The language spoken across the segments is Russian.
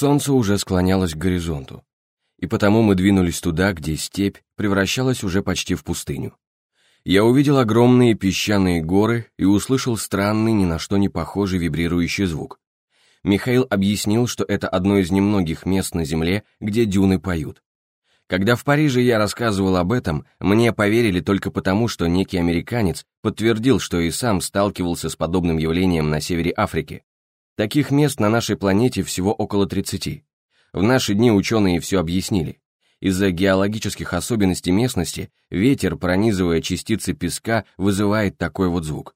Солнце уже склонялось к горизонту, и потому мы двинулись туда, где степь превращалась уже почти в пустыню. Я увидел огромные песчаные горы и услышал странный, ни на что не похожий вибрирующий звук. Михаил объяснил, что это одно из немногих мест на Земле, где дюны поют. Когда в Париже я рассказывал об этом, мне поверили только потому, что некий американец подтвердил, что и сам сталкивался с подобным явлением на севере Африки. Таких мест на нашей планете всего около 30. В наши дни ученые все объяснили. Из-за геологических особенностей местности ветер, пронизывая частицы песка, вызывает такой вот звук.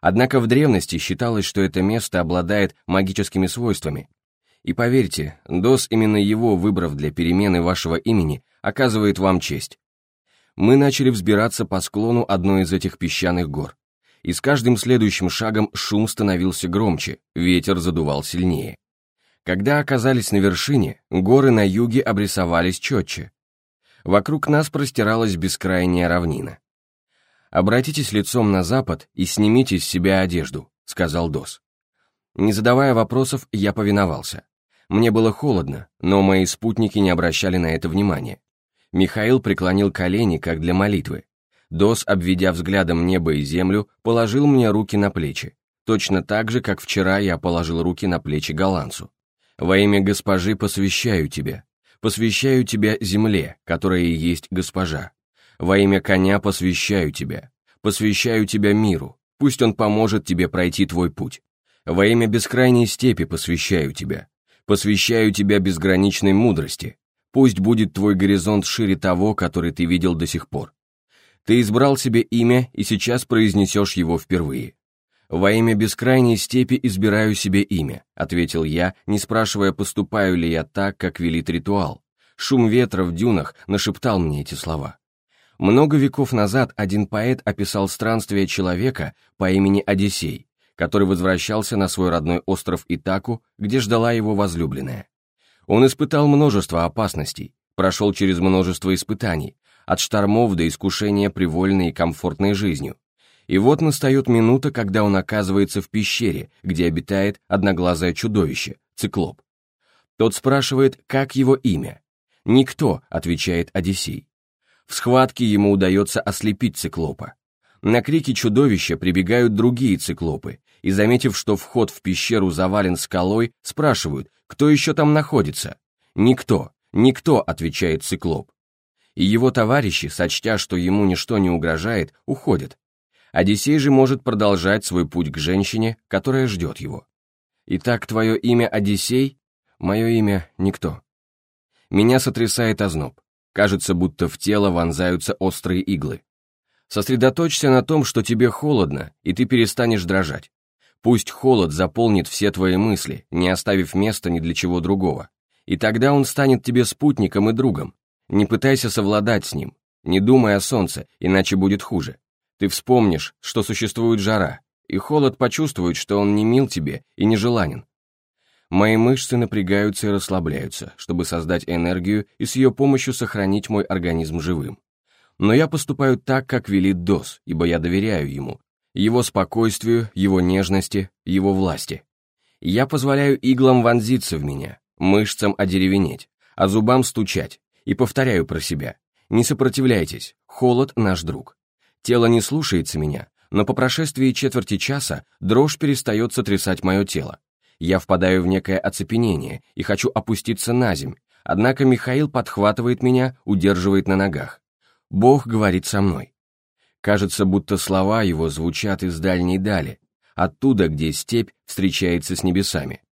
Однако в древности считалось, что это место обладает магическими свойствами, и поверьте, Дос, именно его выбрав для перемены вашего имени, оказывает вам честь. Мы начали взбираться по склону одной из этих песчаных гор. И с каждым следующим шагом шум становился громче, ветер задувал сильнее. Когда оказались на вершине, горы на юге обрисовались четче. Вокруг нас простиралась бескрайняя равнина. «Обратитесь лицом на запад и снимите с себя одежду», — сказал Дос. Не задавая вопросов, я повиновался. Мне было холодно, но мои спутники не обращали на это внимания. Михаил преклонил колени, как для молитвы. Дос, обведя взглядом небо и землю, положил мне руки на плечи, точно так же, как вчера я положил руки на плечи голландцу. «Во имя госпожи посвящаю тебя, посвящаю тебя земле, которая и есть госпожа. Во имя коня посвящаю тебя, посвящаю тебя миру, пусть он поможет тебе пройти твой путь. Во имя бескрайней степи посвящаю тебя, Посвящаю тебя безграничной мудрости. Пусть будет твой горизонт шире того, который ты видел до сих пор. Ты избрал себе имя и сейчас произнесешь его впервые. «Во имя бескрайней степи избираю себе имя», — ответил я, не спрашивая, поступаю ли я так, как велит ритуал. Шум ветра в дюнах нашептал мне эти слова. Много веков назад один поэт описал странствие человека по имени Одиссей, который возвращался на свой родной остров Итаку, где ждала его возлюбленная. Он испытал множество опасностей, прошел через множество испытаний, от штормов до искушения привольной и комфортной жизнью. И вот настает минута, когда он оказывается в пещере, где обитает одноглазое чудовище, циклоп. Тот спрашивает, как его имя. «Никто», — отвечает Одиссей. В схватке ему удается ослепить циклопа. На крики чудовища прибегают другие циклопы, и, заметив, что вход в пещеру завален скалой, спрашивают, кто еще там находится. «Никто, никто», — отвечает циклоп. И его товарищи, сочтя, что ему ничто не угрожает, уходят. Одиссей же может продолжать свой путь к женщине, которая ждет его. Итак, твое имя Одиссей, мое имя Никто. Меня сотрясает озноб. Кажется, будто в тело вонзаются острые иглы. Сосредоточься на том, что тебе холодно, и ты перестанешь дрожать. Пусть холод заполнит все твои мысли, не оставив места ни для чего другого. И тогда он станет тебе спутником и другом. Не пытайся совладать с ним, не думай о солнце, иначе будет хуже. Ты вспомнишь, что существует жара, и холод почувствует, что он не мил тебе и не желанен. Мои мышцы напрягаются и расслабляются, чтобы создать энергию и с ее помощью сохранить мой организм живым. Но я поступаю так, как велит ДОС, ибо я доверяю ему, его спокойствию, его нежности, его власти. Я позволяю иглам вонзиться в меня, мышцам одеревенеть, а зубам стучать, и повторяю про себя. Не сопротивляйтесь, холод наш друг. Тело не слушается меня, но по прошествии четверти часа дрожь перестает сотрясать мое тело. Я впадаю в некое оцепенение и хочу опуститься на земь, однако Михаил подхватывает меня, удерживает на ногах. Бог говорит со мной. Кажется, будто слова его звучат из дальней дали, оттуда, где степь встречается с небесами.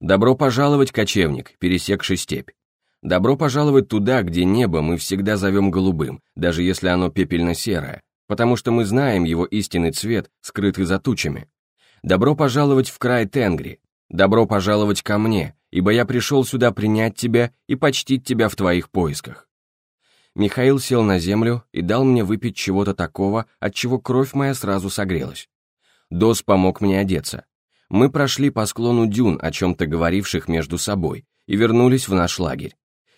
Добро пожаловать, кочевник, пересекший степь. Добро пожаловать туда, где небо мы всегда зовем голубым, даже если оно пепельно-серое, потому что мы знаем его истинный цвет, скрытый за тучами. Добро пожаловать в край Тенгри. Добро пожаловать ко мне, ибо я пришел сюда принять тебя и почтить тебя в твоих поисках. Михаил сел на землю и дал мне выпить чего-то такого, от чего кровь моя сразу согрелась. Дос помог мне одеться. Мы прошли по склону дюн, о чем-то говоривших между собой, и вернулись в наш лагерь.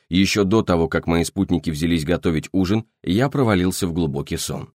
Еще до того, как мои спутники взялись готовить ужин, я провалился в глубокий сон.